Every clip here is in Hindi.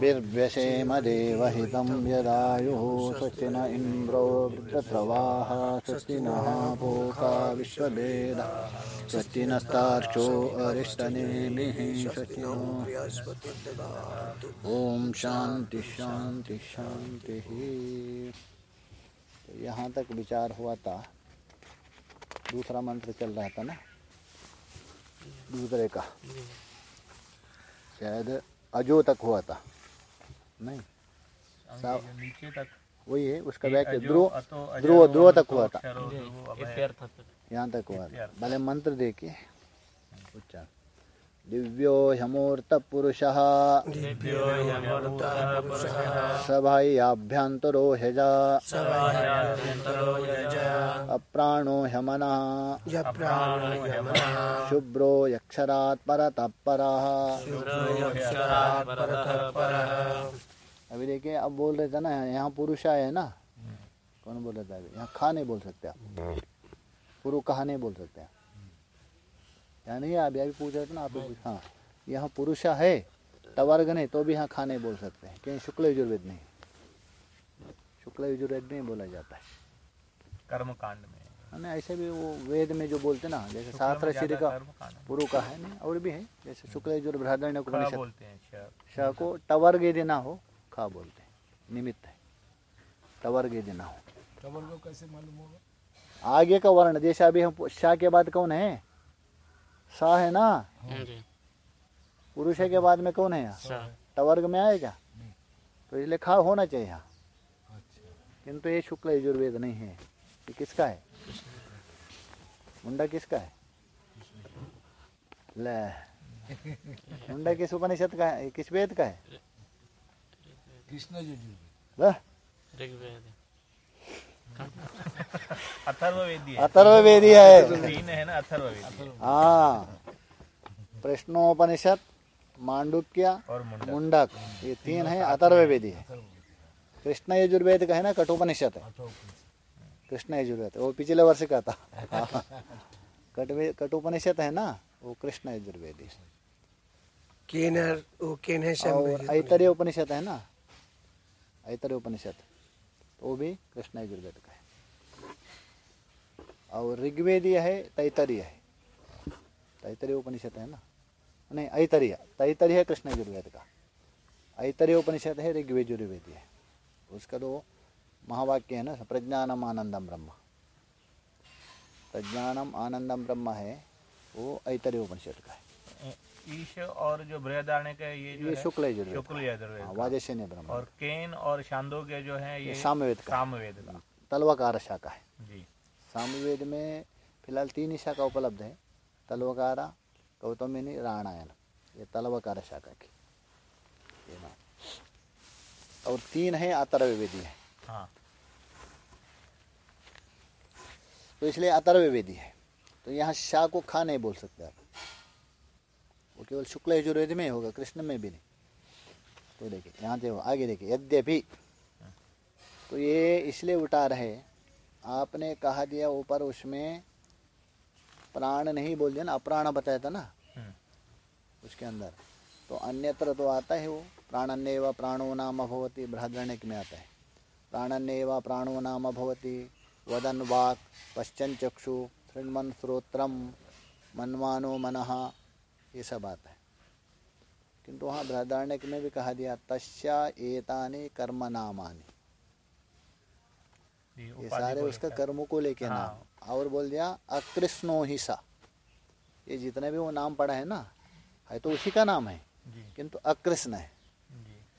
बिर्व्यसेम देवहितं यदायुः स्वस्ति न इन्द्रो वृद्धप्रवाः स्वस्ति नः पूका विश्ववेद स्वस्ति नस्तार्क्ष्यो अरिष्टनेमिः स्वस्ति शांति शांति शांति तो यहाँ तक विचार हुआ था। दूसरा मंत्र चल रहा था ना? दूसरे का। शायद अजो तक हुआ था। नहीं। नीचे तक। वही है उसका बैक वाक्य ध्रुव ध्रुव ध्रुव तक हुआ था। यहाँ तक हुआ था। भले मंत्र देखिए उच्चारण। दिव्यो ह्यमूर्त पुरुषः दिव्यो ह्यमूर्तः पुरुषः सभायाभ्यन्तरो ह्यजा अप्राणो ह्यमनः शुभ्रो यक्षरात् परतः अभी देखिए अब बोल रहे थे ना यहाँ पुरुषा है ना? कौन बोल रहा था अभी? यहाँ खा नहीं बोल सकते आप। पुरु कहा नहीं बोल सकते आप नहीं है अभी अभी पूछ रहे थे ना आप लोग हाँ। यहाँ पुरुष है तवर्ग नहीं तो भी यहाँ खा नहीं बोल सकते हैं। क्योंकि शुक्ल यजुर्वेद नहीं शुक्ल यजुर्वेद नहीं बोला जाता है। कर्म कांड में। है ना ऐसे भी वो वेद में जो बोलते ना जैसे शास्त्र श्री का पुरु का है नहीं और भी है। जैसे शुक्ल यजुर् बृहदारण्य खा उपनिषद। बोलते हैं श- श को टवर्ग यदि ना हो खा बोलते हैं। निमित्त है। टवर्ग यदि ना हो। टवर को कैसे मालूम होगा? आगे का वर्ण जैसे अभी हम शाह के बाद कौन है? सा है ना? जी। पुरुष के बाद में कौन है यहाँ? टवर्ग में आएगा तो इसलिए खा होना चाहिए यहाँ। अच्छा। किंतु ये शुक्ल यजुर्वेद नहीं है। ये किसका है? मुंडा किसका है? ले। मुंडा किस उपनिषद का है? किस वेद का है? कृष्ण यजुर्वेद। अथर्ववेदी है। अथर्ववेदी है। तीन है ना अथर्ववेदी हाँ। प्रश्नोपनिषद मांडुक्य और मुंडक। ये तीन है अथर्ववेदी है। कृष्ण यजुर्वेद का है ना कठोपनिषद है। कृष्ण यजुर्वेद वो पिछले वर्ष का था। कटवे कठोपनिषद है ना वो कृष्ण यजुर्वेदी है। केन वो केन है और उपनिषद है ना ऐतरेय उपनिषद। वो भी कृष्ण यजुर्वेद का है। और ऋग्वेदीय है, तैतरीय है। तैतरीय उपनिषद है ना? नहीं, ऐतरीय। तैतरीय है कृष्ण यजुर्वेद का। ऐतरीय उपनिषद है ऋग्वेद है। उसका तो महावाक्य है ना, प्रज्ञानम आनंदम ब्रह्म। प्रज्ञानम आनंदम ब्रह्म है, वो ऐतरीय उपनिषद का है। ईश और जो बृहदारण्य का ये जो ये शुक्ल यजुर्वेद शुक्ल हाँ, यजुर्वेद का। और केन और शांदोग्य जो है ये ये सामवेद का। सामवेद का। तलवकार शाखा है। जी। सामवेद में फ़िलहाल तीन ही शाखा उपलब्ध है तलवकारा गौतमिनी राणायन ये तलवकार शाखा की। ये नाम और तीन है अतर्वेदी है। हाँ। तो इसलिए अतर्वेदी है। तो यहाँ शाह को खा नहीं बोल सकते आप। वो केवल शुक्ल यजुर्वेद में होगा, कृष्ण में भी नहीं। तो देखिए, यहाँ देखो आगे देखिए, यद्यपि तो ये इसलिए उठा रहे आपने कहा दिया ऊपर उसमें प्राण नहीं बोल दिया ना, अप्राण बताया था ना, उसके अंदर। तो अन्यत्र तो आता है वो प्राणन्य व प्राणो नाम भवती बृहदण्य में आता है। प्राणन्य व प्राणो नाम भवती, वदन वाक, पश्चन चक्षु शृण्मन श्रोत्रम, मनवानो मनः ये सब आता है। किंतु वहाँ बृहदारण्य में भी कहा दिया तस्या एतानि कर्म नामानि ये सारे उसका। कर्मों को लेके हाँ। नाम और बोल दिया अकृष्णो ही सा। ये जितने भी वो नाम पड़ा है ना है तो उसी का नाम है। किंतु अकृष्ण है।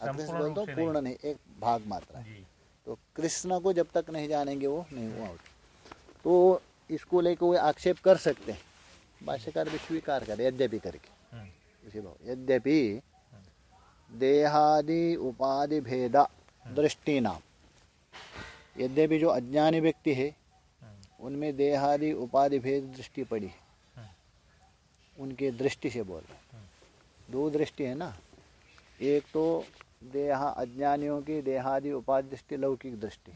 अकृष्ण बोल तो पूर्ण नहीं एक भाग मात्र है। तो कृष्ण को जब तक नहीं जानेंगे वो नहीं आउट तो इसको लेके वो आक्षेप कर सकते हैं। भाष्यकार भी स्वीकार करे यद्यपि करके। हम्म, उसी भाव। यद्यपि देहादि उपाधि भेद दृष्टि नाम यद्यपि जो अज्ञानी व्यक्ति है हम्म, उनमें देहादि उपाधि भेद दृष्टि पड़ी है। हम्म, उनके दृष्टि से बोल रहे। दो दृष्टि है ना। एक तो देहा अज्ञानियों की देहादि उपाधि दृष्टि लौकिक दृष्टि।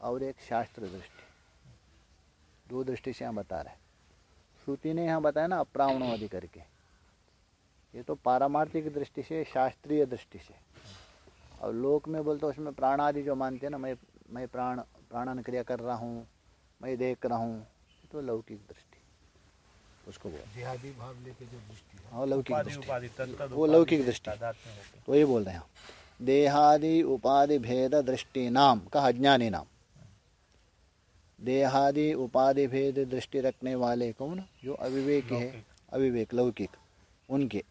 और एक शास्त्र दृष्टि। दो दृष्टि से हम बता रहे हैं। श्रुति ने यहाँ बताया ना अप्रावणवादी करके। ये तो पारमार्थिक दृष्टि से शास्त्रीय दृष्टि से। और लोक में बोलते उसमें प्राण आदि जो मानते हैं ना मैं मैं प्राण प्राणन क्रिया कर रहा हूँ मैं देख रहा हूँ तो लौकिक दृष्टि। उसको बोल भाव लेके जो दृष्टि हाँ। लौकिक दृष्टि। वो लौकिक दृष्टि। तो ये बोल रहे हैं। देहादि उपाधि भेद दृष्टि नाम का अज्ञानी नाम। देहादि उपाधि भेद दृष्टि रखने वाले कौन? जो अविवेक है अविवेक लौकिक उनके।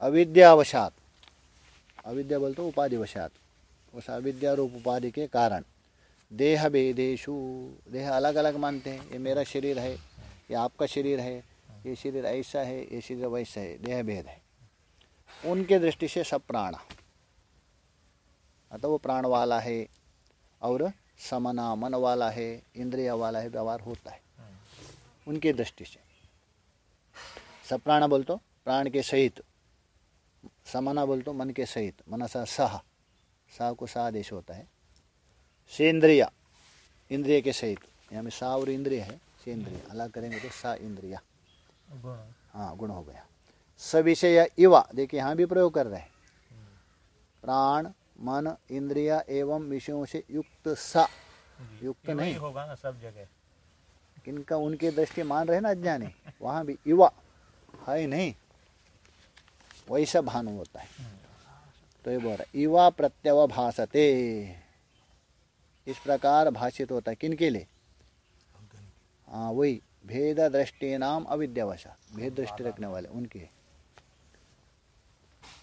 अविद्यावशात। अविद्या बोलते उपाधिवशात। उस अविद्या रूप उपाधि के कारण। देह भेदेशु देह अलग अलग मानते हैं। ये मेरा शरीर है ये आपका शरीर है ये शरीर ऐसा है ये शरीर वैसा है देह भेद है। उनके दृष्टि से सब प्राण। अतः वो प्राण वाला है। और समना मन वाला है इंद्रिय वाला है व्यवहार होता है। उनकी दृष्टि से। सब प्राण बोल तो प्राण के सहित। समना बोल तो मन के सहित। मनसा सह। सा को सा आदेश होता है। सेंद्रिय इंद्रिय के सहित। यहाँ में सा और इंद्रिय है सेंद्रिय। अलग करेंगे तो सा इंद्रिया। हाँ गुण हो गया। सविषय इवा देखिए यहाँ भी प्रयोग कर रहे हैं। प्राण मन इंद्रिया एवं विषयों से युक्त सा। युक्त नहीं। होगा ना सब जगह। किनका उनकी दृष्टि मान रहे ना अज्ञानी वहाँ भी युवा है नहीं। वैसा भानु होता है। तो ये बोल रहा है युवा प्रत्यवभासते। इस प्रकार भाषित होता है किनके लिए? हाँ वही भेद दृष्टि नाम अविद्यावशा भेद दृष्टि रखने वाले उनके।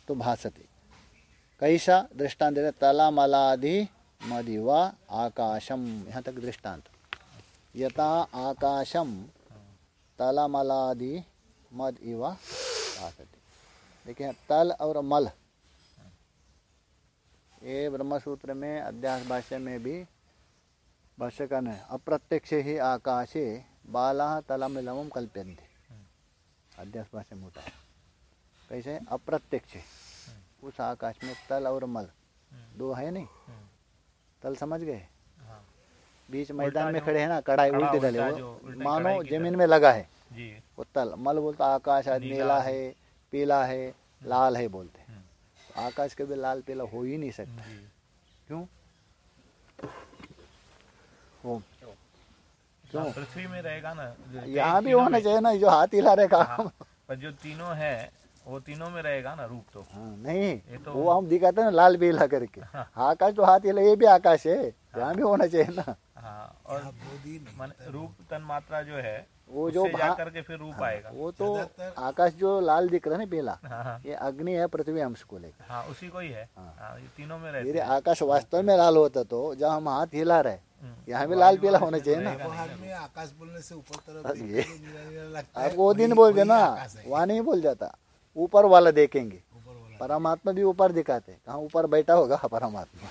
तो भासते। कैसा दृष्टांत देते तलामलादि मदिवा आकाशम। यहाँ तक दृष्टांत यथा आकाशम तलमलादि मद इवा देखिए, तल और मल। ये ब्रह्मसूत्र में, अध्यास भाष्य में भी भाष्यकार ने अप्रत्यक्ष ही आकाशे बाला तलमिलम कल्प्यन्ते। अध्यास भाष्य में होता है। कैसे? अप्रत्यक्ष। उस आकाश में तल और मल। दो है नहीं? तल समझ गए? हाँ। बीच मैदान में खड़े है ना कढ़ाई उल्टी डले वो मानो ज़मीन में लगा है। वो तल मल बोलता आकाश आज नीला है। पीला है लाल है बोलते हैं। तो आकाश कभी लाल पीला हो ही नहीं सकता। क्यों? वो। क्यों? पृथ्वी में रहेगा ना यहाँ भी होना चाहिए ना जो हाथ हिला रहे काम। हाँ, पर जो तीनों है वो तीनों में रहेगा ना रूप तो। हाँ, नहीं ये तो- वो हम दिखाते हैं ना लाल पीला करके। हाँ। आकाश तो हाथ हिला ये भी आकाश है यहाँ भी होना चाहिए ना। हाँ और मन रूप तन मात्रा जो है वो जो करके फिर रूप हाँ, आएगा। वो तो आकाश जो लाल दिख रहा है ना पीला हाँ हाँ। ये अग्नि है पृथ्वी अंश को लेकर। हाँ उसी को ही है। हाँ। हाँ ये तीनों में रहते हैं। आकाश वास्तव में लाल होता तो जब हम हाथ हिला रहे हम्म। यहाँ भी लाल पीला होना चाहिए ना। आकाश बोलने से ऊपर तरफ़ ये- तो है वो दिन बोल देना वहाँ नहीं बोल जाता। ऊपर वाला देखेंगे। परमात्मा भी ऊपर दिखाते हैं। कहाँ ऊपर बैठा होगा परमात्मा।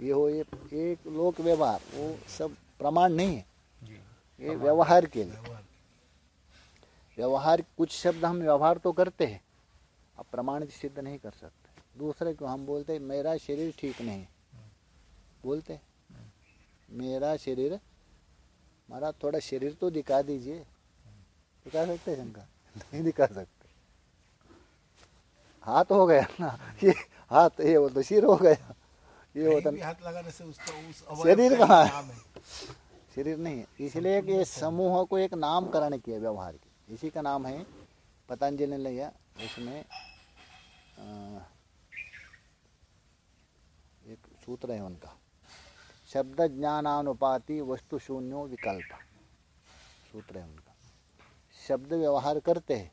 ये हो ये एक लोक व्यवहार वो सब प्रमाण नहीं है। जी। ये व्यवहार के लिए। व्यवहार। कुछ शब्द हम व्यवहार तो करते हैं अब प्रमाणित सिद्ध नहीं कर सकते। दूसरे को हम बोलते हैं, मेरा शरीर ठीक नहीं बोलते हैं, मेरा शरीर हमारा थोड़ा शरीर तो दिखा दीजिए। दिखा सकते हैं शंकर नहीं दिखा सकते। हाथ हो गया ना ये हाथ ये बोलते तो सिर हो गया। ये होता हाथ लगाने से उसका उस शरीर कहाँ है? शरीर नहीं है इसलिए कि समूह को एक नामकरण किया व्यवहार की। इसी का नाम है पतंजलि ने लिया उसमें एक सूत्र है उनका। शब्द ज्ञानानुपाति वस्तु शून्यो विकल्प। सूत्र है उनका। शब्द व्यवहार करते हैं।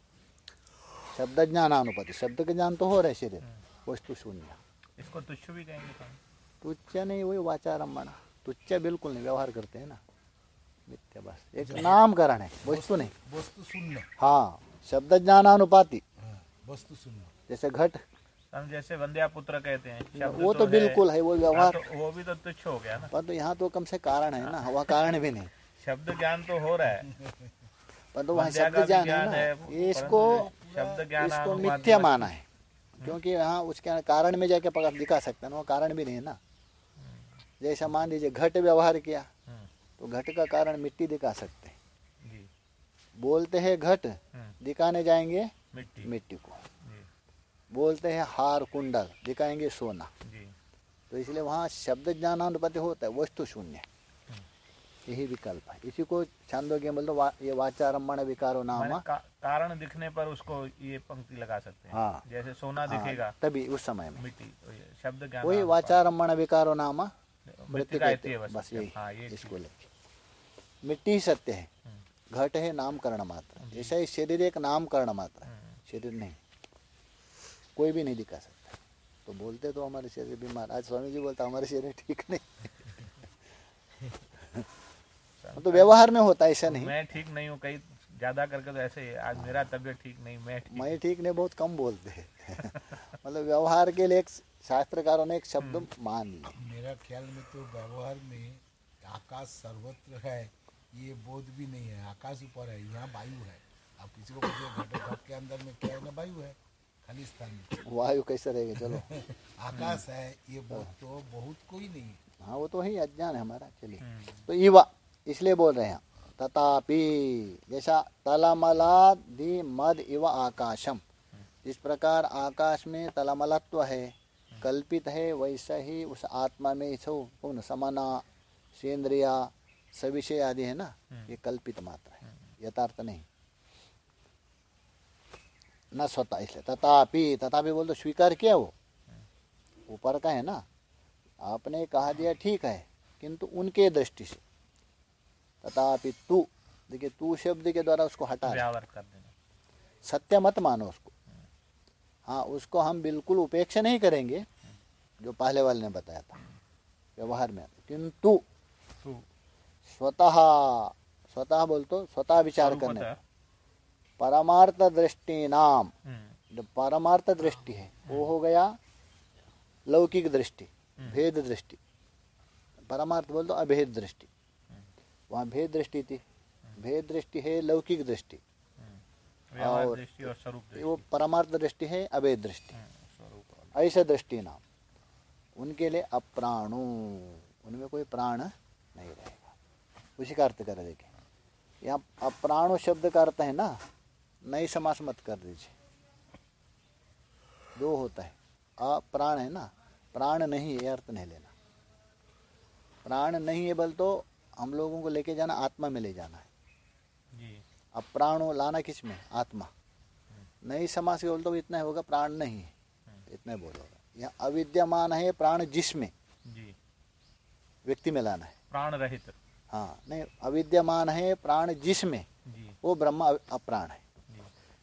शब्द ज्ञानानुपाति शब्द का ज्ञान तो हो रहा है शरीर वस्तु शून्य। इसको तुच्छ भी कहेंगे तो। तुच्छ नहीं वही वाचारम्भण तुच्छ बिल्कुल नहीं व्यवहार करते हैं ना। मिथ्या बस। एक नामकरण है वस्तु नहीं। वस्तु शून्य। हाँ शब्द ज्ञानानुपाति हाँ, वस्तु शून्य। जैसे घट। हम जैसे वंद्या पुत्र कहते हैं वो तो बिल्कुल है वो हाँ, व्यवहार। तो वो भी तो तुच्छ हो गया ना। पर तो यहाँ तो कम से कारण है ना वहाँ कारण भी नहीं। शब्द ज्ञान तो हो रहा है। पर तो वहाँ शब्द ज्ञान है ना। इसको शब्द ज्ञान इसको मिथ्या माना है। क्योंकि यहाँ उसके कारण में जाके पकड़ दिखा सकते हैं ना वो कारण भी नहीं है ना। जैसा मान लीजिए घट व्यवहार किया हम्म, तो घट का कारण मिट्टी दिखा सकते हैं। बोलते हैं घट हम्म, दिखाने जाएँगे मिट्टी। मिट्टी को। बोलते हैं हार कुंडल दिखाएँगे सोना। तो इसलिए वहाँ शब्द ज्ञानानुपति होता है वस्तु शून्य। यही विकल्प है। इसी को छांदोग्य बोल दो वा, ये वाचारम्भण विकारो नाम। का, कारण दिखने पर उसको ये पंक्ति लगा सकते हैं। हाँ। जैसे सोना हाँ, दिखेगा। तभी उस समय में। मिट्टी शब्द वही वाचारम्भण विकारो नाम। मृत्यु कहते हैं। बस यही। हाँ इसको लेके। मिट्टी ही सत्य है। घट है नामकरण मात्र। ऐसा ही शरीर एक नामकरण मात्र है। शरीर नहीं। कोई भी नहीं दिखा सकता। तो बोलते तो हमारे शरीर बीमार। आज स्वामी जी बोलता हमारे शरीर ठीक नहीं तो व्यवहार में होता है ऐसा नहीं। मैं ठीक नहीं हूँ कई ज़्यादा करके तो ऐसे ही आज मेरा तबीयत ठीक नहीं मैं ठीक मैं ठीक नहीं बहुत कम बोलते हैं। मतलब व्यवहार के लिए एक शास्त्रकारों ने एक शब्द मान लिया मेरा ख्याल में तो व्यवहार में आकाश सर्वत्र है ये बोध भी नहीं है। आकाश ऊपर है यहाँ वायु है। आप किसी को घट घट के अंदर में क्या है ना वायु है खाली स्थान में। वायु कैसे रहेगा? चलो। आकाश है ये बोध तो बहुत कोई नहीं। है हाँ वो तो ही अज्ञान है हमारा चलिए। हम्म, तो इवा इसलिए बोल रहे हैं। तथापि जैसा तलामला तलमलादि मद इव आकाशम। जिस प्रकार आकाश में तलामलत्व है कल्पित है वैसा ही उस आत्मा में सो कौन समाना सेंद्रिया सविषय आदि है ना ये कल्पित मात्र है यथार्थ नहीं। न स्वतः इसलिए तथापि तथापि बोल तो स्वीकार किया वो। ऊपर का है ना आपने कहा दिया ठीक है किंतु उनके दृष्टि से। तथापि तू देखिए तू शब्द के द्वारा उसको हटा। कर देना। सत्य मत मानो उसको। हाँ उसको हम बिल्कुल उपेक्षा नहीं करेंगे जो पहले वाले ने बताया था व्यवहार में। किंतु स्वतः स्वतः बोल तो स्वतः विचार करने परमार्थ दृष्टि नाम। हम्म, जो परमार्थ दृष्टि है वो हो गया लौकिक दृष्टि भेद दृष्टि। परमार्थ बोल दो अभेद दृष्टि। वहाँ भेद दृष्टि थी भेद दृष्टि है लौकिक दृष्टि और- स्वरूप वो परमार्थ दृष्टि है अभेद दृष्टि हम्म, ऐसे दृष्टि नाम। उनके लिए अप्राणु उनमें कोई प्राण नहीं रहेगा। उसी का अर्थ कर देखें यहाँ अप्राणु शब्द का अर्थ है ना नई समास मत कर दीजिए। दो होता है। अप्राण है ना प्राण नहीं ये अर्थ नहीं लेना। प्राण नहीं है बल तो हम लोगों को लेके जाना आत्मा में ले जाना है। जी। अप्राणो लाना किसमें? आत्मा। नई समाज के बोल तो इतना होगा प्राण नहीं है। इतना ही बोलोगा यहाँ अविद्यमान है प्राण जिसमें व्यक्ति में लाना है। प्राण रहित। हाँ नहीं अविद्यमान है प्राण जिसमें वो ब्रह्म अप्राण है।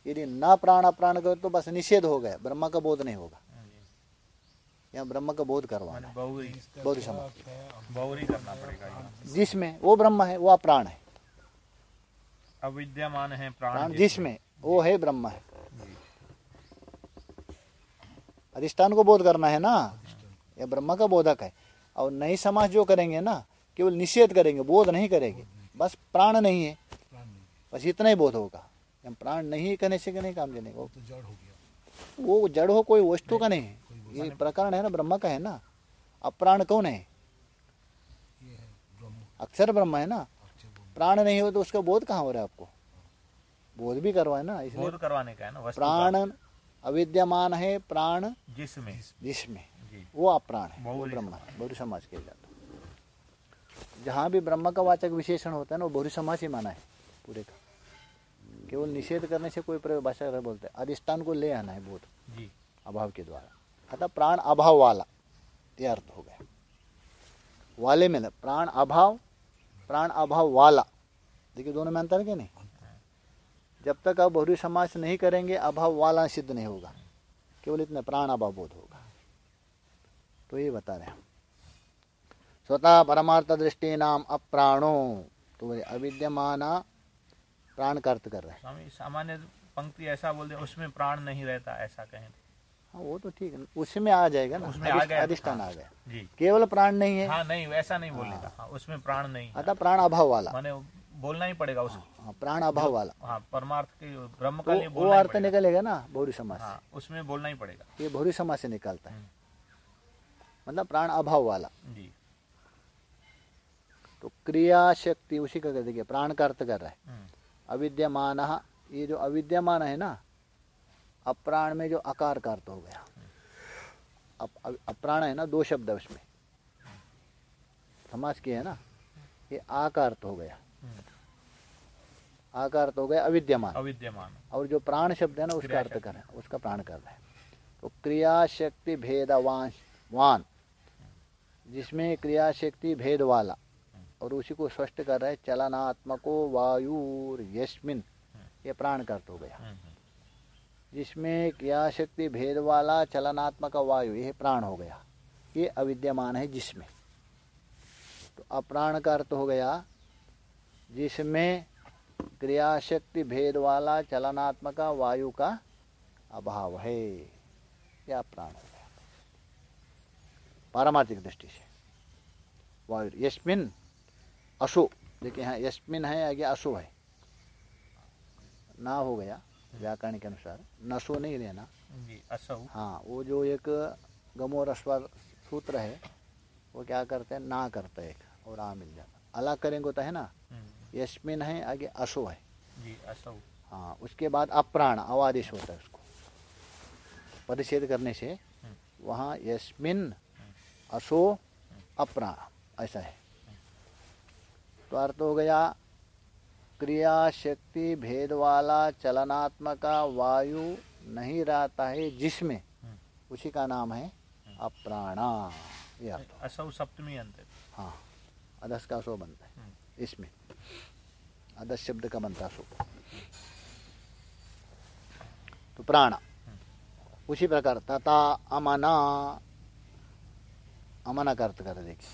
यदि न प्राण अप्राण कर तो बस निषेध हो गया ब्रह्मा का बोध नहीं होगा। यहाँ ब्रह्म का बोध करवाना है। इसका क्षमा। करना पड़ेगा जिसमें वो ब्रह्म है वो अप्राण है। अविद्यमान है प्राण प्राण जिसमें वो है ब्रह्म है। अधिष्ठान को बोध करना है ना? यह ब्रह्म का बोधक है। और नई समाज जो करेंगे ना केवल निषेध करेंगे बोध नहीं करेंगे। बस प्राण नहीं है। बस इतना ही बोध होगा। हम प्राण नहीं करने से नहीं काम देने को? तो जड़ हो गया। वो जड़ हो कोई वस्तु का नहीं है। ये प्रकरण है ना ब्रह्म का है ना? अप्राण कौन है? ये ब्रह्म। अक्षर ब्रह्म है ना? प्राण नहीं हो तो उसका बोध कहाँ हो रहा है आपको? बोध भी करवाए ना इसलिए बोध करवाने का है ना प्राण अविद्यमान है प्राण जिसमें। जिसमें। वो अप्राण है वो ब्रह्म है बहुरी समाज के जाता जहाँ भी ब्रह्म का वाचक विशेषण होता है ना वो बहुरी समाज ही माना है पूरे का। केवल निषेध करने से कोई प्रयोग भाषा बोलते हैं अधिष्ठान को ले आना है बोध। जी। अभाव के द्वारा। अतः प्राण अभाव वाला, ये अर्थ हो गया। वाले में प्राण अभाव प्राण अभाव वाला। देखिए दोनों में अंतर कि नहीं? जब तक आप बहुरी समाज नहीं करेंगे, अभाव वाला सिद्ध नहीं होगा। केवल इतना प्राण अभाव बोध होगा। तो ये बता रहे हम। स्वतः परमार्थ दृष्टि नाम अप्राणो। तो बोले अविद्यमाना प्राण का अर्थ कर रहे हैं। सामान्य पंक्ति ऐसा बोल दे उसमें प्राण नहीं रहता, ऐसा कहें हाँ वो तो ठीक है उसमें आ जाएगा ना। उसमें आ गया। अधिष्ठान आ गया। जी। केवल प्राण नहीं है। हाँ नहीं वैसा नहीं बोलने का। हाँ। उसमें प्राण नहीं अतः प्राण अभाव वाला। माने बोलना ही पड़ेगा उस हाँ, प्राण अभाव वाला। हाँ परमार्थ के ब्रह्म का लिए वो, वो अर्थ निकलेगा ना भौरी समाज हाँ उसमें बोलना ही पड़ेगा। ये भौरी समाज से निकलता है। हम्म। मतलब प्राण अभाव वाला। जी। तो क्रिया शक्ति उसी का कर देखिए प्राण का अर्थ कर रहा है। हम्म, अविद्यमान ये जो अविद्यमान है ना अप्राण में जो अकार का अर्थ हो गया। अप, अप्राण है ना दो शब्द है उसमें। समाज की है ना ये आकार अर्थ हो गया। आकार अर्थ हो गया अविद्यमान। अविद्यमान। और जो प्राण शब्द है ना उसका अर्थ। कर है उसका प्राण कर रहा है। तो क्रिया शक्ति भेदवान वान जिसमें क्रिया शक्ति भेद वाला और उसी को स्पष्ट कर रहा है चलनात्मको वायु यस्मिन ये प्राण का अर्थ हो गया। हम्म, जिसमें क्रिया शक्ति भेद वाला चलनात्मक वायु ये प्राण हो गया। ये अविद्यमान है जिसमें। तो अप्राण का अर्थ हो गया, जिसमें क्रियाशक्ति भेद वाला चलनात्मक वायु का अभाव है। यह अप्राण हो गया। पारमार्थिक दृष्टि से। वायु, यस्मिन अशु देखिए हाँ यस्मिन है आगे अशु है। ना हो गया। व्याकरण के अनुसार नशो नहीं लेना। जी असौ। हाँ वो जो एक गमो रस्वर सूत्र है वो क्या करते हैं? ना करते हैं एक और आ मिल जाता। अलग करेंगे तो है ना? यशमिन है आगे अशो है। जी असौ। हाँ उसके बाद अप्राण अवादिश होता है उसको। परिच्छेद करने से वहाँ यशमिन अशो अप्राण ऐसा है। तो अर्थ हो गया क्रिया शक्ति भेद वाला चलनात्मक वायु नहीं रहता है जिसमें उसी का नाम है अप्राणा ये असौ सप्तमी अंत हाँ। अदस का सो बनता है। इसमें अदस शब्द का बनता सो तो प्राण उसी प्रकार तथा अमना अमना का अर्थ कर देखिए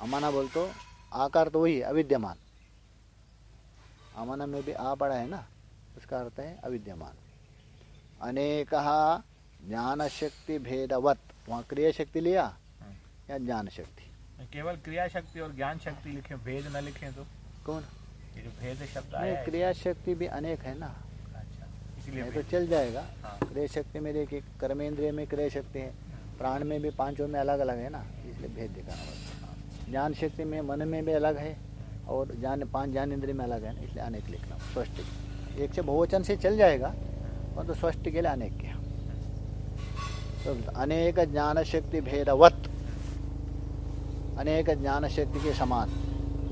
अमना बोल तो आकार तो वही है अविद्यमान। अमना में भी आ पड़ा है ना उसका अर्थ है अविद्यमान। अनेक ज्ञान शक्ति भेदवत वहाँ क्रिया शक्ति लिया या ज्ञान शक्ति केवल क्रिया शक्ति और ज्ञान शक्ति लिखे भेद न लिखे तो? कौन? ये जो भेद शब्द आया क्रिया शक्ति भी अनेक है ना। अच्छा इसलिए तो चल जाएगा। हाँ। क्रिया शक्ति में देखिए कर्मेंद्रिय में क्रिया शक्ति है प्राण में भी पाँचों में अलग अलग है ना इसलिए भेद दिखाना पड़ता है। ज्ञान शक्ति में मन में भी अलग है और ज्ञान पाँच ज्ञान इंद्रिय में अलग है ना इसलिए अनेक लिखना स्पष्ट एक से बहुवचन से चल जाएगा परंतु स्वस्थ के लिए अनेक क्या तो अनेक ज्ञान शक्ति भेदवत अनेक ज्ञान शक्ति के समान।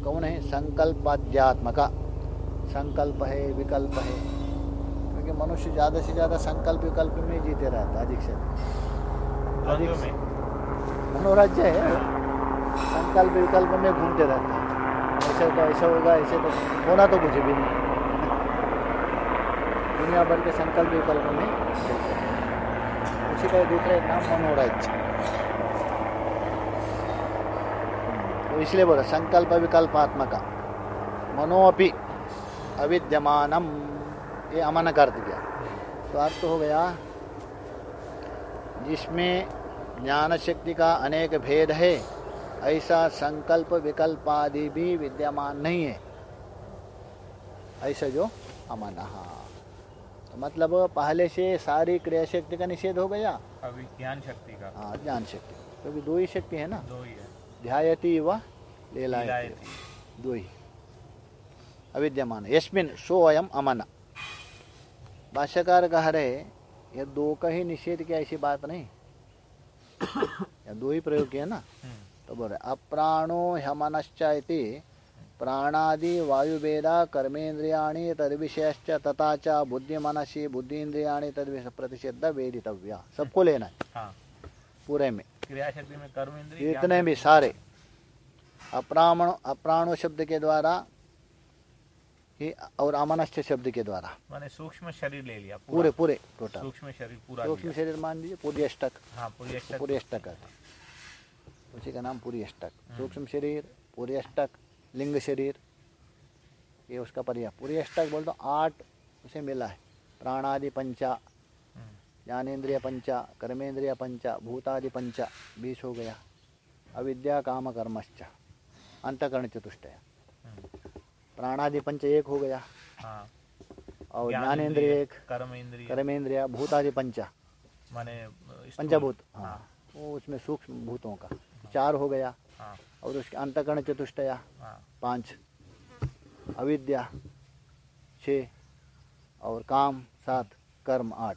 कौन है? संकल्पाध्यात्मका। संकल्प है विकल्प है। क्योंकि मनुष्य ज़्यादा से ज़्यादा संकल्प विकल्प में जीते रहता है अधिक से अधिक। मनोराज्य है। संकल्प विकल्प में घूमते रहते हैं। ऐसे तो ऐसा होगा, ऐसे तो होना तो कुछ भी नहीं। दुनिया भर के संकल्प विकल्प में उसी का दूसरा एक नाम मनोराज्य तो इसलिए बोला, संकल्प विकल्पात्मका। मनोअपि अविद्यमानम। ये अमन कर दिया। तो अर्थ हो गया, जिसमें ज्ञान शक्ति का अनेक भेद है। ऐसा संकल्प विकल्प आदि भी विद्यमान नहीं है। ऐसा जो अमन। तो मतलब पहले से सारी क्रिया शक्ति का निषेध हो गया। अभी ज्ञान शक्ति का। हाँ ज्ञान शक्ति। क्योंकि दो ही शक्ति है ना? दो ही है। ध्यायती व लीलायती। दो ही। अविद्यमान। यस्मिन सो अयम अमन। भाष्यकार कह रहे ये दो का ही निषेध किया ऐसी बात नहीं। या दो ही प्रयोग किया ना? हम्म, तो बोल रहे अप्राणो ह्यमनश्च इति प्राणादि वायुवेदा कर्मेन्द्रियाणि तद्विषयश्च तथा च बुद्धि मनसी बुद्धि इंद्रियाणि तद्विषय प्रतिषिद्ध वेदितव्या। सबको लेना है। हाँ। पूरे में। क्रिया शक्ति में कर्म इंद्रिय ज्ञान। भी सारे। अप्राण अप्राणो शब्द के द्वारा ही और अमनश्च शब्द के द्वारा। मैंने सूक्ष्म शरीर ले लिया पूरे। पूरे टोटल सूक्ष्म शरीर पूरा सूक्ष्म शरीर मान लीजिए पूरी अष्टक हाँ पूरी अष्टक पूरी अष्टक है। उसी का नाम पूरी अष्टक। सूक्ष्म शरीर पूरी अष्टक लिंग शरीर ये उसका पर्याय। पूरी अष्टक बोल तो आठ उसे मिला है। प्राणादि पंचा ज्ञानेन्द्रिय पंचा कर्मेंद्रिय पंचा भूतादि पंचा बीस हो गया। अविद्या काम कर्मश्च अंतकरण चतुष्टय। प्राणादि पंच एक हो गया। हाँ। और ज्ञानेन्द्रिय एक कर्मेंद्रिय। भूतादि पंचा। माने पंचभूत हाँ। हाँ। वो उसमें सूक्ष्म भूतों का। चार हो गया। हाँ। और उसके अंतकरण चतुष्टया हाँ। पाँच। अविद्या छ। और काम सात। कर्म आठ।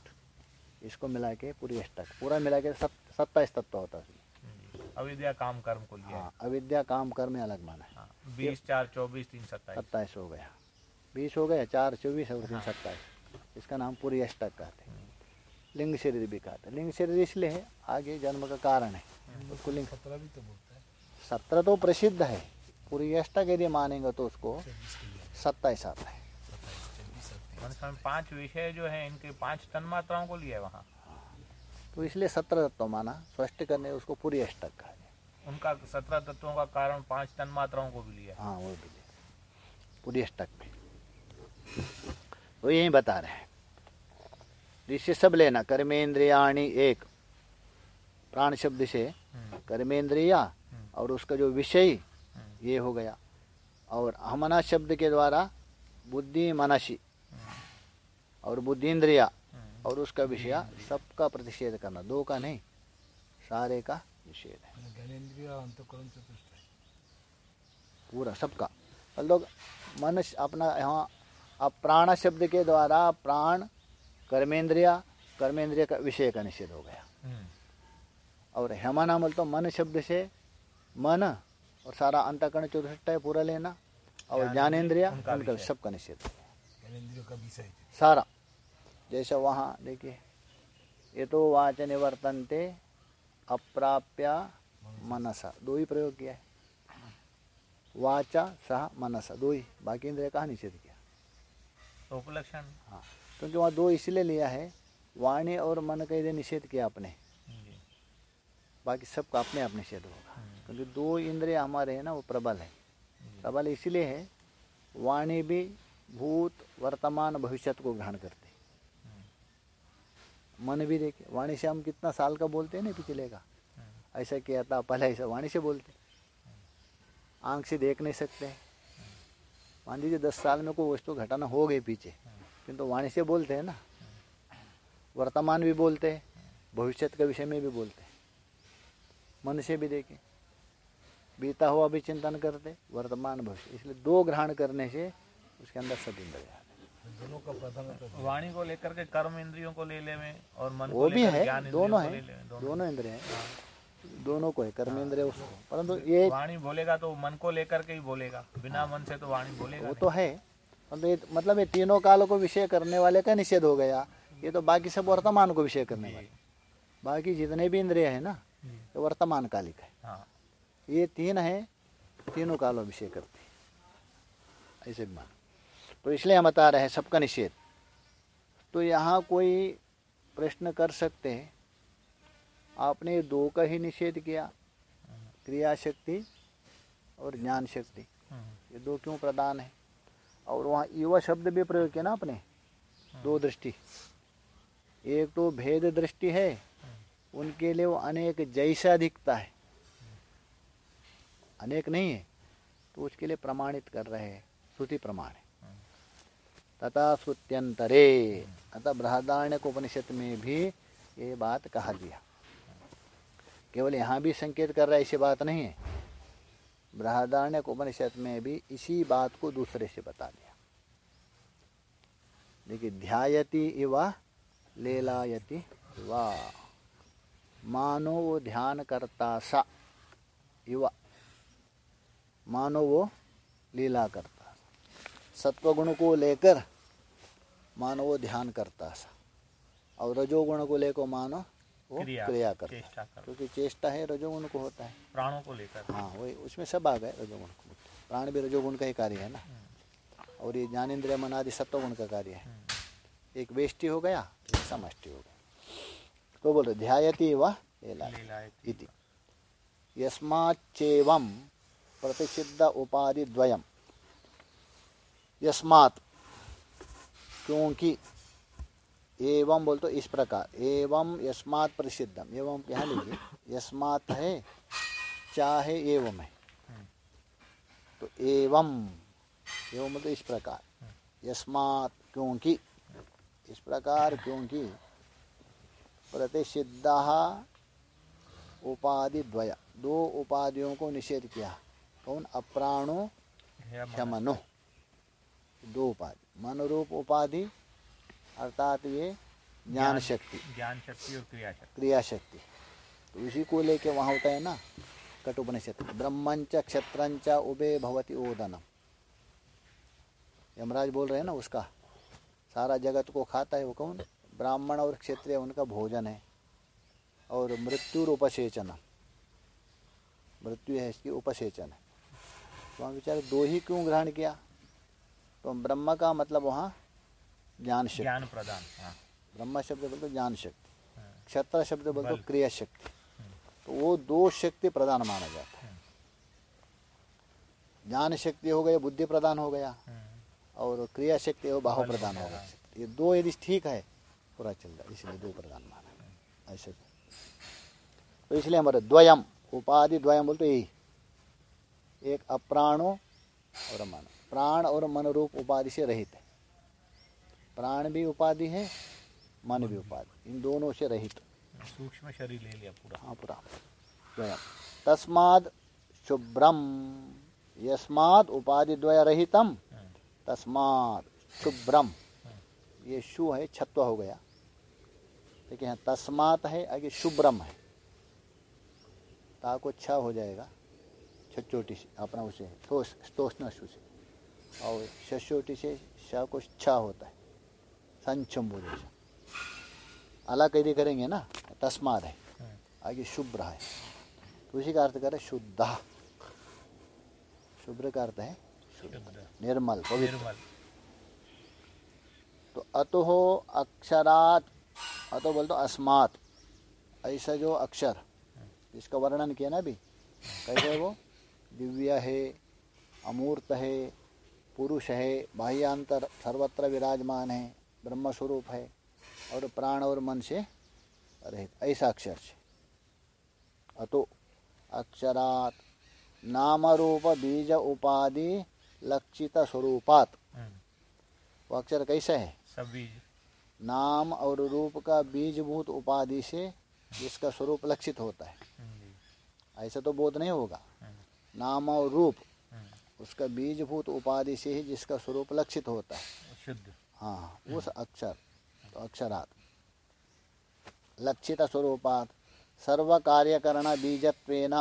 इसको मिला के पूरी अष्टक। पूरा मिला के सत, सत्ताईस तत्व होता है। उसमें। अविद्या काम कर्म को लिया हाँ अविद्या काम कर्म में अलग माना है। हाँ, बीस चार चौबीस तीन सत्ताईस। सत्ताईस हो गया। बीस हो गया चार चौबीस और तीन सत्ताईस। इसका नाम पूरी अष्टक कहते हैं। लिंग शरीर भी कहते हैं लिंग शरीर इसलिए है आगे जन्म का कारण है। उसको लिंग सत्रह भी तो बोलता है। सत्रह तो प्रसिद्ध है। पूरी अष्टक यदि मानेंगे तो उसको के लिए सत्ताईस आता है। पाँच विषय जो है इनके पाँच तन्मात्राओं को लिया है वहाँ। तो इसलिए सत्रह तत्व माना स्पष्ट करने उसको पूरी अष्टक कहा उनका सत्रह तत्वों का कारण पाँच तन मात्राओं को भी लिया है। वो भी ले। पूरी अष्टक में। तो यही बता रहे हैं। इससे सब लेना कर्मेंद्रियाणी एक। प्राण शब्द से हम्म, कर्मेंद्रिया हम्म, और उसका जो विषय हम्म, ये हो गया। और हमना शब्द के द्वारा बुद्धि मनसी और बुद्धिंद्रिया हम्म, और उसका विषय सबका प्रतिषेध करना दो का नहीं सारे का निषेध है। पूरा सबका। लोग मन अपना यहाँ अब प्राण शब्द के द्वारा प्राण कर्मेंद्रिया कर्मेंद्रिय का विषय का निषेध हो गया। हम्म, और हेमाना बोल तो मन शब्द से मन और सारा अंतकरण चतुष्ट है पूरा लेना। और ज्ञानेन्द्रिया उनका। सबका निषेध हो गया। सारा। जैसे वहाँ देखिए ये तो वाच निवर्तनते अप्राप्या मनसा। दो ही प्रयोग किया है। वाचा सह मनसा। दो ही। बाकी इंद्रिय का निषेध किया। उपलक्षण। हाँ। क्योंकि वहाँ दो इसलिए लिया है वाणी और मन का यदि निषेध किया आपने बाकी सबका अपने आप निषेध होगा। क्योंकि दो इंद्रिय हमारे हैं ना वो प्रबल है। प्रबल इसलिए है वाणी भी भूत वर्तमान भविष्य को ग्रहण करते। मन भी देखे वाणी से हम कितना साल का बोलते हैं ना पिछले का ऐसा किया था पहले ऐसा वाणी से बोलते। आँख से देख नहीं सकते। मान लीजिए दस साल में कोई वस्तु घटना हो गई पीछे। किंतु वाणी से बोलते हैं ना। वर्तमान भी बोलते हैं भविष्य के विषय में भी बोलते हैं। मन से भी देखें बीता हुआ भी चिंतन करते वर्तमान भविष्य। इसलिए दो ग्रहण करने से उसके अंदर सब इंद्र हैं। दोनों का वाणी को लेकर के कर्म इंद्रियों को ले ले में और मन वो को भी है दोनों है दोनों। इंद्रिय हैं। दोनों को है कर्म इंद्रिय उसको। परंतु ये वाणी बोलेगा तो मन को लेकर के ही बोलेगा बिना मन से तो वाणी बोलेगा वो तो है मतलब ये तीनों कालों को विषय करने वाले का निषेध हो गया। ये तो बाकी सब वर्तमान को विषय करने वाले। बाकी जितने भी इंद्रिय है ना ये वर्तमान कालिक है। हाँ। ये तीन है तीनों कालों विषय करते ऐसे भी मान। तो इसलिए हम बता रहे हैं सबका निषेध। तो यहाँ कोई प्रश्न कर सकते हैं। आपने दो का ही निषेध किया क्रिया शक्ति और ज्ञान शक्ति हम्म, ये दो क्यों प्रदान है? और वहाँ युवा शब्द भी प्रयोग किया ना आपने? दो दृष्टि। एक तो भेद दृष्टि है उनके लिए वो अनेक जैसा दिखता है। अनेक नहीं है तो उसके लिए प्रमाणित कर रहे हैं श्रुति प्रमाण है। तथा श्रुत्यंतरे अतः बृहदारण्य उपनिषद में भी ये बात कहा गया। केवल यहाँ भी संकेत कर रहा है ऐसी बात नहीं है। बृहदारण्य उपनिषद में भी इसी बात को दूसरे से बता दिया। देखिए, ध्यायति इवा लेलायति इव। मानो वो ध्यान करता सा, इव। मानो वो लीला करता सत्वगुण को लेकर मानो वो ध्यान करता सा। और रजोगुण को लेकर मानो वो क्रिया क्रिया करता कर क्योंकि चेष्टा है रजोगुण को होता है। प्राणों को लेकर। हाँ वही उसमें सब आ गए रजोगुण को। प्राण भी रजोगुण का ही कार्य है ना। और ये ज्ञानेन्द्रिय मन आदि सत्वगुण का कार्य है। एक वेष्टि हो गया एक समष्टि हो गया। तो बोलो ध्यायति व लीलायति। इति। प्रतिषिद्ध उपाधि द्वयम यस्मात् क्योंकि एवं बोल तो इस प्रकार एवं यस्मात् प्रसिद्धम एवं यहाँ लीजिए? यस्मात् है चाहे एवं है। तो एवं एवं मतलब इस प्रकार। यस्मात् क्योंकि इस प्रकार क्योंकि प्रतिषिद्ध उपाधि द्वय दो उपाधियों को निषेध किया। कौन? अप्राणो शमनो दो उपाधि। मनोरूप उपाधि अर्थात ये ज्ञान शक्ति ज्ञान शक्ति और क्रिया शक्ति क्रिया शक्ति तो उसी को लेके वहाँ होता है ना कटुपनिषद ब्रह्मंच क्षत्रंच उबे भवती ओदनम। यमराज बोल रहे हैं ना उसका सारा जगत को खाता है वो कौन? ब्राह्मण और क्षत्रिय उनका भोजन है। और मृत्यु उपसेचन। मृत्यु है इसकी उपसेचन है। तो वहाँ बेचारे दो ही क्यों ग्रहण किया? तो ब्रह्म का मतलब वहाँ ज्ञान शक्ति ज्ञान प्रदान ब्रह्म शब्द बोलते ज्ञान शक्ति। क्षत्र शब्द बोलते क्रिया शक्ति तो वो दो शक्ति प्रदान माना जाता है ज्ञान शक्ति हो गया बुद्धि प्रदान हो गया और क्रिया शक्ति हो हो प्रदान हो गया, गया ये दो यदि ठीक है पूरा चल रहा है इसलिए दो प्रदान माना ऐसे तो इसलिए हमारे द्वयम उपाधि द्वयम बोलते यही एक अप्राणो और मन प्राण और मन रूप उपाधि से रहित है प्राण भी उपाधि है मन भी उपाधि। इन दोनों से रहित। सूक्ष्म शरीर ले लिया पूरा। हाँ पूरा। द्वयम तस्माद शुभ्रम यस्माद उपाधि द्वय रहितम हम्म, तस्माद शुभ्रम ये शु है छत्व हो गया। देखिए यहाँ तस्मात है आगे शुभ्रम है। ता को छ हो जाएगा। छचोटी से अपना उसे ठोस स्तोष्ण शु से। और शशोटी से श को छ होता है। संचम्बु जैसा अलग यदि करेंगे ना तस्माद है आगे शुभ्र है। तो उसी का अर्थ करें शुद्ध। शुभ्र का अर्थ है निर्मल पवित्र। तो अतो अक्षरात अतो बोल तो अस्मात। ऐसा जो अक्षर जिसका वर्णन किया ना अभी कैसे है वो? दिव्य है अमूर्त है पुरुष है बाह्यांतर सर्वत्र विराजमान है। ब्रह्म स्वरूप है और प्राण और मन से रहित ऐसा अक्षर से। अतो अक्षरात नाम रूप बीज उपाधि लक्षित स्वरूपात। हम्म, वो अक्षर कैसा है? सब बीज। नाम और रूप का बीजभूत उपाधि से जिसका स्वरूप लक्षित होता है। हम्म, ऐसा तो बोध नहीं होगा। हम्म, नाम और रूप उसका बीजभूत उपाधि से ही जिसका स्वरूप लक्षित होता है। शुद्ध। हाँ उस अक्षर तो अक्षरात। लक्षित स्वरूपात सर्व कार्यकरण बीजत्वेन।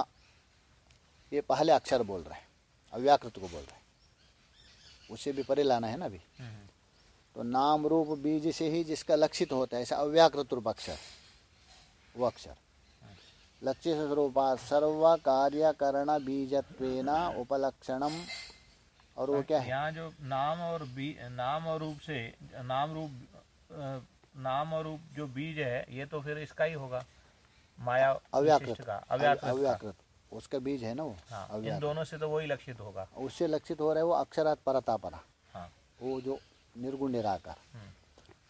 ये पहले अक्षर बोल रहे हैं अव्याकृत को बोल रहे हैं। उसे भी परे लाना है ना अभी? हम्म, तो नाम रूप बीज से ही जिसका लक्षित होता है ऐसा अव्याकृत रूप अक्षर वो अक्षर। लक्षित स्वरूपा सर्व कार्य करण बीजत्वेन उपलक्षणम और वो क्या है? यहाँ जो नाम और बी नाम और रूप से नाम रूप नाम और रूप जो बीज है ये तो फिर इसका ही होगा। माया अव्याकृत। का अव्याकृत। उसका बीज है ना वो? हाँ इन दोनों से तो वही लक्षित होगा। उससे लक्षित हो रहा है वो अक्षरात परता परा हाँ। वो जो निर्गुण निराकार। हम्म,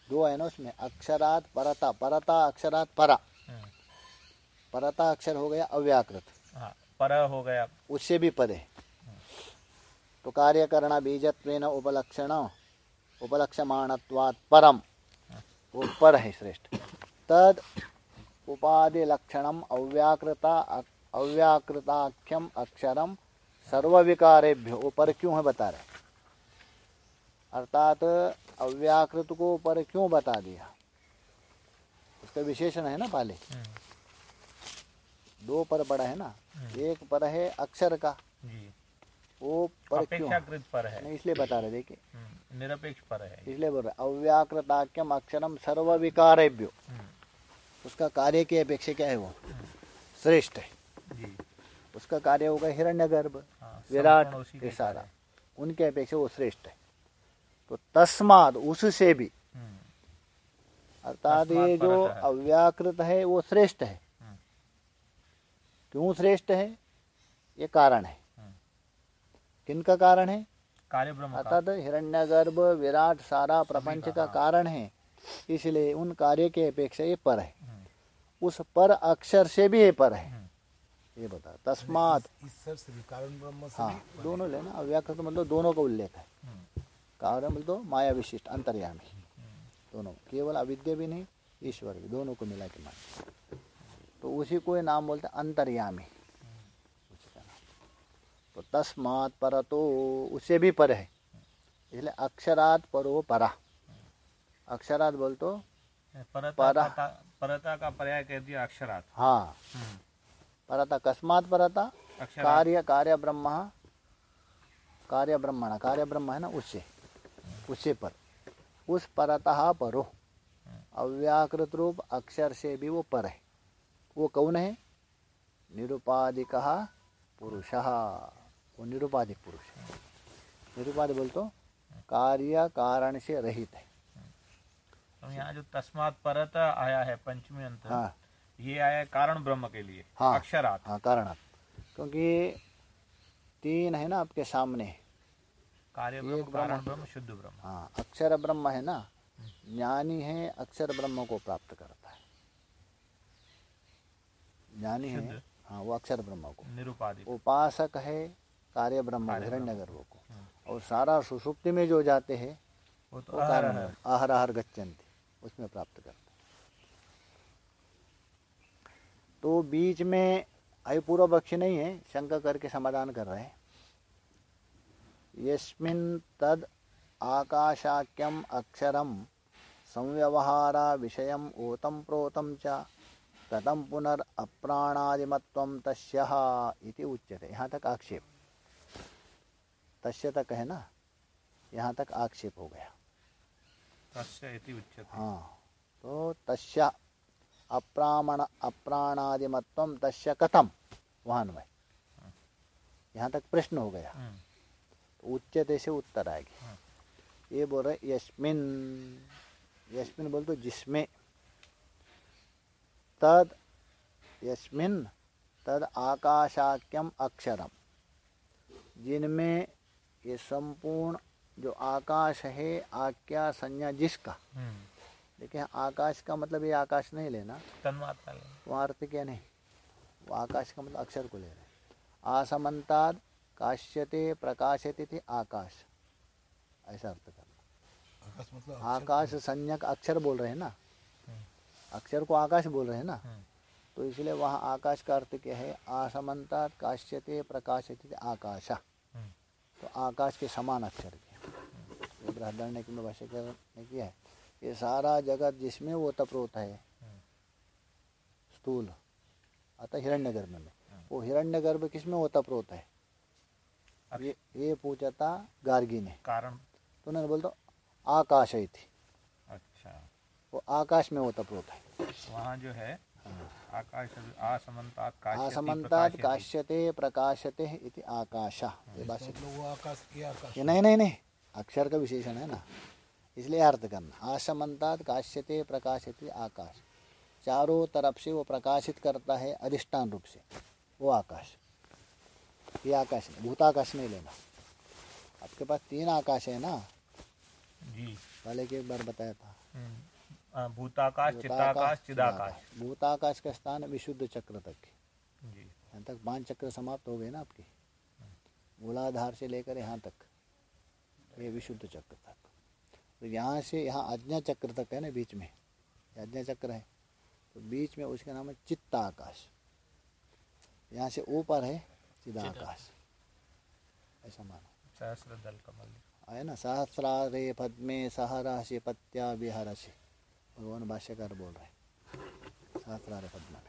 दो है ना उसमें अक्षरात परता परता अक्षरात परा। हम्म, परता अक्षर हो गया अव्याकृत। हाँ पर हो गया। उससे भी परे। तो कार्यकरण बीजत्वेन उपलक्षण उपलक्षमाणत्वात् परम। वो पर है श्रेष्ठ। तद उपाधि लक्षणम अव्याकृता अव्याकृताख्यम अक्षरम सर्वविकारेभ्यो। वो पर क्यों है बता रहे अर्थात अव्याकृत को पर क्यों बता दिया? उसका विशेषण है ना पहले। हम्म, दो पर पड़ा है ना? एक पर है अक्षर का। वो पर क्यों? अपेक्षाकृत पर है। इसलिए बता रहे देखिए। हम्म, निरपेक्ष पर है इसलिए बोल रहे अव्याकृताख्यम अक्षरम सर्व विकारेभ्यो हम्म, उसका कार्य की अपेक्षा क्या है वो? श्रेष्ठ है। जी। उसका कार्य होगा हिरण्य गर्भ हाँ, विराट ये सारा उनके अपेक्षा वो श्रेष्ठ है। तो तस्माद उससे भी हम्म, अर्थात ये जो अव्याकृत है वो श्रेष्ठ है। हम्म। क्यों श्रेष्ठ है? ये कारण है। हम्म। किनका कारण है? कार्य ब्रह्म का। अर्थात हिरण्यगर्भ विराट सारा प्रपंच का, का। कारण। है। इसलिए उन कार्य के अपेक्षा ये पर है। हम्म, उस पर अक्षर से भी ये पर है। हम्म, ये बता तस्मात। ईश्वर से भी कारण ब्रह्म से हाँ दोनों लेना अव्याकृत मतलब दोनों का उल्लेख है। हम्म, कारण मतलब माया विशिष्ट अंतर्यामी। दोनों केवल अविद्या भी नहीं ईश्वर भी दोनों को मिला के मान। तो उसी को नाम बोलते अंतर्यामी। का तो तस्मात पर तो उससे भी पर है। इसलिए अक्षरात परो परा। अक्षरात बोल तो परता परा। का परता का पर्याय कह दिया अक्षरात। हाँ। हम्म, परता कस्मात परता? कार्य कार्य ब्रह्म कार्य ब्रह्मण कार्य ब्रह्म है ना उससे उससे पर। उस परतः परो। अव्याकृत रूप अक्षर से भी वो पर है। वो कौन है? निरुपाधिक पुरुष। वो निरुपाधिक पुरुष है। निरुपाधिक बोल तो कार्य कारण से रहित है। तो यहाँ जो तस्मात परत आया है पंचमी अंत हाँ। ये आया है कारण ब्रह्म के लिए हाँ। अक्षरात। हाँ कारणात। क्योंकि तीन है ना आपके सामने। कार्य ब्रह्म ब्रह्म। कारण ब्रह्म। शुद्ध ब्रह्म। हाँ अक्षर ब्रह्म है ना ज्ञानी है अक्षर ब्रह्म को प्राप्त करता है। ज्ञानी है हाँ वो अक्षर ब्रह्म को। निरुपाधिक। उपासक है कार्य ब्रह्म हिरण्य गर्भ को। और सारा सुषुप्ति में जो जाते हैं वो तो वो कारण है। आहर आहर गच्छन्ति उसमें प्राप्त करते हैं। तो बीच में अभी पूर्व पक्षी नहीं है शंका करके समाधान कर रहे हैं। यस्मिन् तद आकाशाख्यम अक्षरम संव्यवहारा विषयम ओतम प्रोतम च कथम पुनर अप्राणादिमत्वम तस्य इति उच्यते। यहाँ तक आक्षेप। तस्य तक है ना? यहाँ तक आक्षेप हो गया। तस्य इति उच्यते। हाँ तो तस्य अप्रामण अप्राणादिमत्वम तस्य कथम वहाँ में यहाँ तक प्रश्न हो गया। हम्म, तो उच्चते से उत्तर आएगी। ये बोल रहे यस्मिन यस्मिन बोल तो जिसमें। तद यस्मिन तद आकाशाख्यम अक्षरम। जिनमें ये संपूर्ण जो आकाश है आज्ञा संज्ञा जिसका। हम्म, देखिए आकाश का मतलब ये आकाश नहीं लेना। तन्मात्रा लेना। वो अर्थ क्या नहीं वो आकाश का मतलब अक्षर को ले रहे हैं। आसमंताद काश्यते प्रकाशते थे आकाश। ऐसा अर्थ करना आकाश मतलब अक्षर आकाश संज्ञक अक्षर बोल रहे हैं ना? अक्षर को आकाश बोल रहे हैं ना? हम्म, तो इसलिए वहाँ आकाश का अर्थ क्या है? आसमंताद काश्यते प्रकाशते थे आकाशा। हम्म, तो आकाश के समान अक्षर के। ये बृहदारण्य में भाष्यकर ने किया है ये सारा जगत जिसमें वो तप्रोत है स्थूल अतः हिरण्यगर्भ में। वो हिरण्यगर्भ किसमें वो तप्रोत है? ये ये पूछा था गार्गी ने। कारण? तो उन्होंने बोल दो आकाश ही थी। अच्छा। वो आकाश में वो तप्रोत है। वहाँ जो है आसमंतात काश्यति प्रकाशते इति आकाशा। ये भाष्य नहीं नहीं नहीं अक्षर का विशेषण है ना। इसलिए अर्थ करना। आसमंताद काश्यते प्रकाशते आकाश। चारों तरफ़ से वो प्रकाशित करता है अधिष्ठान रूप से। वो आकाश। ये आकाश नहीं भूताकाश नहीं लेना। आपके पास तीन आकाश है ना? जी। पहले के एक बार बताया था। हम्म, भूताकाश चित्ताकाश चिदाकाश। भूताकाश का स्थान विशुद्ध चक्र तक जी। यहाँ तक पाँच चक्र समाप्त हो गए ना आपके? मूलाधार से लेकर यहाँ तक ये विशुद्ध चक्र तक। तो यहाँ से यहाँ आज्ञा चक्र तक है ना बीच में? आज्ञा चक्र है। तो बीच में उसका नाम है चित्त आकाश यहाँ से ऊपर है चिदाकाश। ऐसा मानो। सहस्र दल कमल। आया ना सहस्रारे पद्मे सहराशि पत्या विहरसि भगवान भाष्यकार बोल रहे हैं। सहस्रारे पद्म में।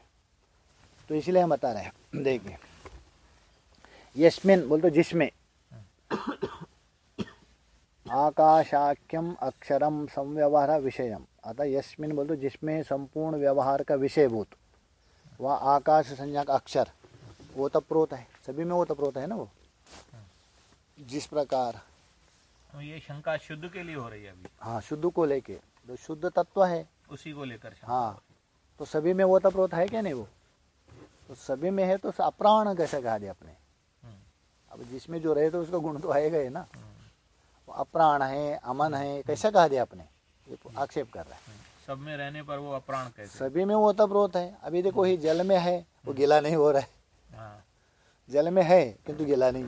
तो इसलिए हम बता रहे हैं। देखिए यस्मिन बोल तो जिसमें। आकाशाख्यम अक्षरम संव्यवहार विषयम। अतः यस्मिन बोल तो जिसमें संपूर्ण व्यवहार का विषयभूत। वह आकाश संज्ञा का अक्षर। वो तप्रोत है। सभी में वो तप्रोत है ना वो? जिस प्रकार। तो ये शंका शुद्ध के लिए हो रही है अभी। हाँ शुद्ध को लेके। जो शुद्ध तत्व है। उसी को लेकर हाँ। तो सभी में वो तप्रोत है क्या नहीं वो? तो सभी में है तो अप्राण कैसे कहा दिया अपने? हम्म, अब जिसमें जो रहे तो उसका गुण तो आएगा ही ना। वो अप्राण है अमन है कैसे कहा दिया आपने ये आक्षेप कर रहा है। हम्म, सब में रहने पर वो अप्राण हैं सभी में वो तप्रोत है। अभी देखो ही जल में है वो गिला नहीं हो रहा है। हाँ। जल में है किंतु गिला नहीं।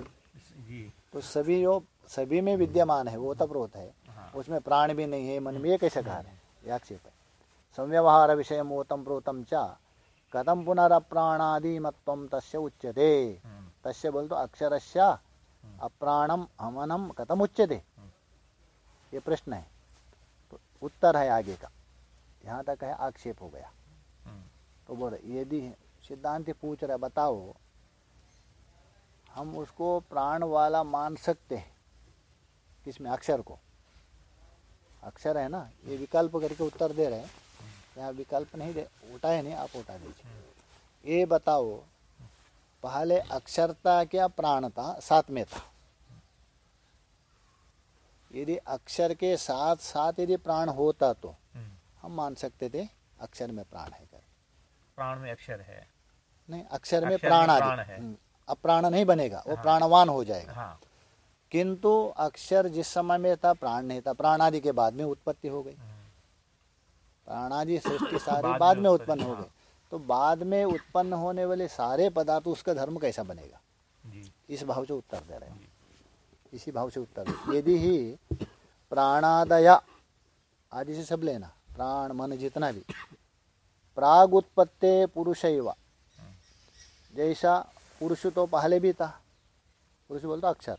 जी। तो सभी जो सभी में विद्यमान है वो तप्रोत हाँ। उसमें प्राण भी नहीं है मन में ये कैसे कहा है। ये आक्षेप है संव्यवहार विषय मोतम प्रोतम च। कथम पुनरप्राणादिमत्व तस्य उच्यते। हम्म, तस्य बोल तो अक्षरस्य अप्राणम अमनम कथम उच्यते। ये प्रश्न है। तो उत्तर है आगे का। यहाँ तक है आक्षेप हो गया। हम्म, तो बोल यदि सिद्धांत पूछ रहे बताओ हम उसको प्राण वाला मान सकते हैं किसमें? अक्षर को। अक्षर है ना ये विकल्प करके उत्तर दे रहे हैं। यहाँ विकल्प नहीं दे उठाए नहीं आप उठा दीजिए। ये बताओ पहले अक्षरता क्या प्राणता साथ में था। यदि अक्षर के साथ साथ यदि प्राण होता तो हम्म, हम मान सकते थे अक्षर में प्राण है कर प्राण में अक्षर है। नहीं अक्षर में अक्षर में प्राण आदि। है। हम्म, अब प्राण नहीं बनेगा वो हाँ। प्राणवान हो जाएगा। हाँ। किंतु अक्षर जिस समय में था प्राण नहीं था। प्राण आदि के बाद में उत्पत्ति हो गई। हम्म, प्राणादि सृष्टि सारी बाद में उत्पन्न हो हाँ। गए। तो बाद में उत्पन्न होने वाले सारे पदार्थ उसका धर्म कैसा बनेगा? जी। इस भाव से उत्तर दे रहे हैं। इसी भाव से उत्तर दे यदि ही प्राणादया आदि से सब लेना प्राण मन जितना भी प्राग उत्पत्ति पुरुष जैसा पुरुष तो पहले भी था पुरुष बोलता अक्षर।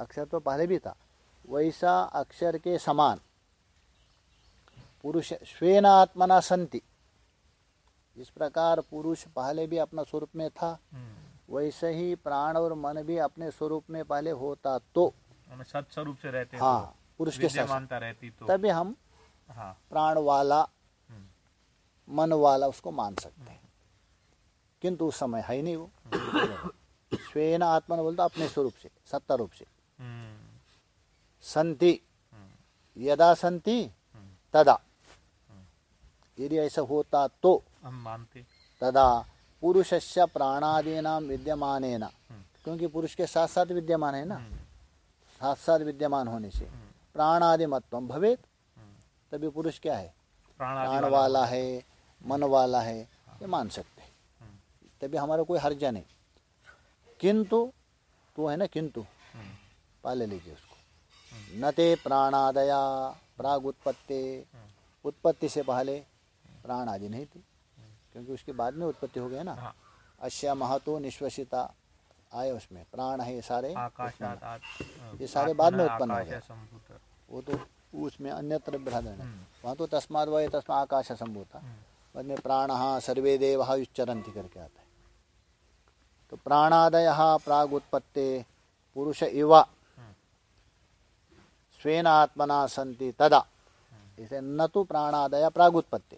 अक्षर तो पहले भी था। वैसा अक्षर के समान। पुरुष स्वेन आत्मना संति। जिस प्रकार पुरुष पहले भी अपना स्वरूप में था हम्म, वैसे ही प्राण और मन भी अपने स्वरूप में पहले होता तो। सत्स्वरूप से रहते हाँ तो पुरुष के साथ। रहती तो। तभी हम हाँ। प्राण वाला हम्म, मन वाला उसको मान सकते हैं। किंतु उस समय है ही नहीं वो। स्वेन आत्मन बोलता अपने स्वरूप से सत्ता रूप से। हम्म, संति यदा संति तदा। यदि ऐसा होता तो। हम मानते। तदा पुरुषस्य प्राणादीना विद्यमान क्योंकि पुरुष के साथ साथ विद्यमान है ना। हम्म, साथ साथ विद्यमान होने से। प्राणादि मत्वम भवेत हम्म, तभी पुरुष क्या है? प्राण वाला है मन वाला है। ये मान सकते हैं। हम्म, तभी हमारा कोई हर्जा नहीं। किंतु तो है ना किंतु। हम्म, पाले लीजिए उसको। न ते प्राणादया प्राग उत्पत्ति उत्पत्ति से पहले प्राण आदि नहीं थी क्योंकि उसके बाद में उत्पत्ति हो गया ना। हाँ। अश्या महतो निश्वसिता आए उसमें प्राण है ये सारे ये सारे बाद में उत्पन्न हो गए। वो तो उसमें अन्यत्र बृहदन है। हम्म। वहाँ तो तस्माद वह तस्मा आकाश संभूता। बाद में प्राण सर्वे देव युच्चरंती करके आता है। तो प्राणादय प्राग उत्पत्ति पुरुष इव स्वेन आत्मना संति तदा। इसे न तो प्राणादय प्रागुत्पत्ति।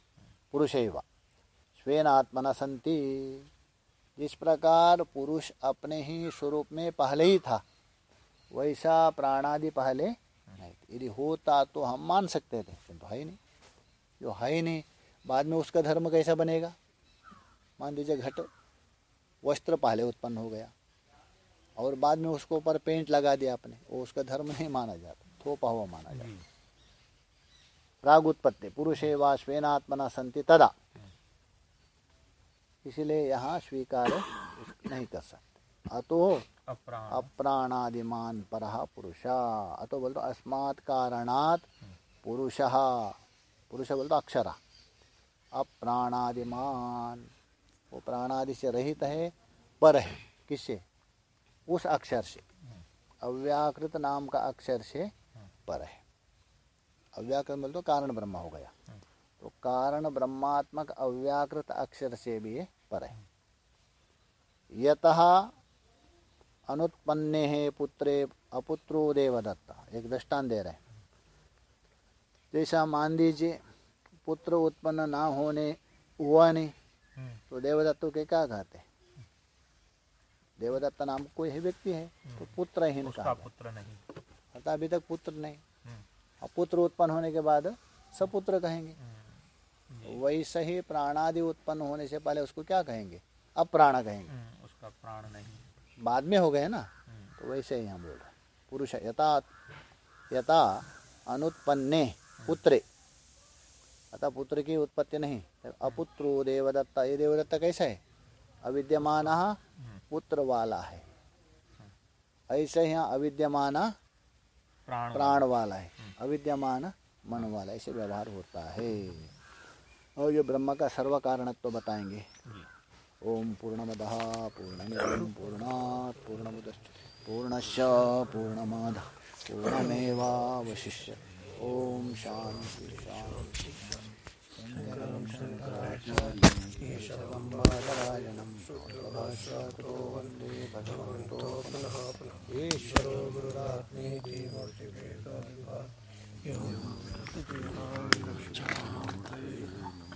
पुरुष स्वेन आत्मना संति जिस प्रकार पुरुष अपने ही स्वरूप में पहले ही था, वैसा प्राणादि पहले नहीं। यदि होता तो हम मान सकते थे किंतु है ही नहीं। जो है ही नहीं, बाद में उसका धर्म कैसा बनेगा? मान लीजिए घट, वस्त्र पहले उत्पन्न हो गया, और बाद में उसको ऊपर पेंट लगा दिया आपने, वो उसका धर्म नहीं माना जाता। थोपा हुआ माना जाता जी प्राग उत्पत्ति पुरुषे वा स्वेनात्मना संति तदा। इसलिए यहाँ स्वीकार नहीं कर सकते। अतो अप्राण। अप्राणादिमान पर पुरुषा। अतो बोलतो अस्मात् कारणात् पुरुष पुरुष बोलतो अक्षरा। अप्राणादिमान। वो प्राणादि से रहित है पर है। किससे? उस अक्षर से। अव्याकृत नाम का अक्षर से पर है। अव्याकृत बोलते कारण ब्रह्म हो गया। तो कारण ब्रह्मात्मक अव्याकृत अक्षर से भी पर है। यतः अनुत्पन्ने है पुत्रे अपुत्रो देवदत्ता एक दृष्टान दे रहे जैसा मान दीजिए पुत्र उत्पन्न ना होने हुआ नहीं तो देवदत्त के क्या कहते हैं? देवदत्त नाम कोई है व्यक्ति है तो पुत्रहीन उसका कहा पुत्र नहीं। अतः अभी तक पुत्र नहीं। हम्म, और पुत्र उत्पन्न होने के बाद सपुत्र कहेंगे। हम्म, वैसे ही प्राणादि उत्पन्न होने से पहले उसको क्या कहेंगे? अप्राण कहेंगे। हम्म, उसका प्राण नहीं बाद में हो गए ना? हम्म, तो वैसे ही हम बोल रहे पुरुष यथा यथा अनुत्पन्ने पुत्रे। अतः पुत्र की उत्पत्ति नहीं। अपुत्रो देवदत्ता। ये देवदत्ता कैसा है? अविद्यमान पुत्र वाला है। ऐसे यहाँ अविद्यमान प्राण प्राण वाला है, अविद्यमान मन वाला ऐसे व्यवहार होता है। और ये ब्रह्म का सर्व कारणत्व बताएँगे। जी ओम पूर्णमद, पूर्णमिदं, पूर्णात्, पूर्णमुदश्च, पूर्णश्च, पूर्णमाद, पूर्णमेवावशिष्य। ओम शांति शान्ति। शङ्करं शङ्कराचार्यं केशवं बादरायणं शुद्धभाषातो वंदे भगवन्तो पुनः पुनः ईश्वरो गुरुरात्मे देवमूर्तिभेदाभिवा एवं लक्ष्मणान्तये